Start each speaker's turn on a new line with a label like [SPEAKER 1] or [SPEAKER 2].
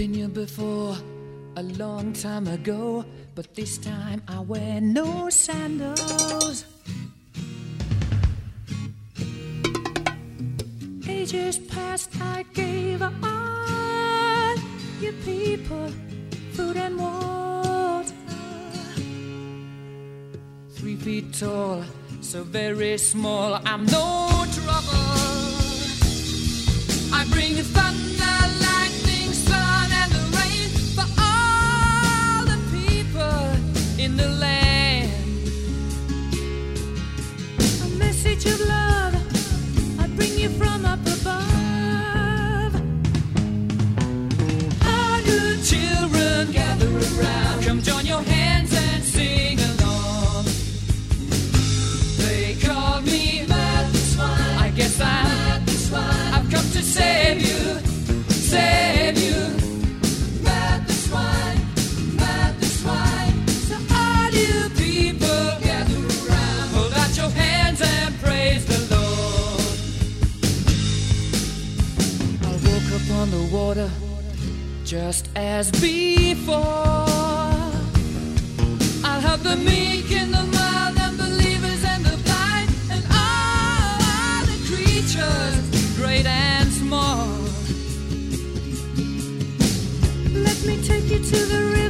[SPEAKER 1] been here before a long time ago, but this time I wear no sandals. Ages past, I gave all you people food and water. Three feet tall, so very small. I'm no trouble. Just as before. I'll have the meek and the Let me take you to the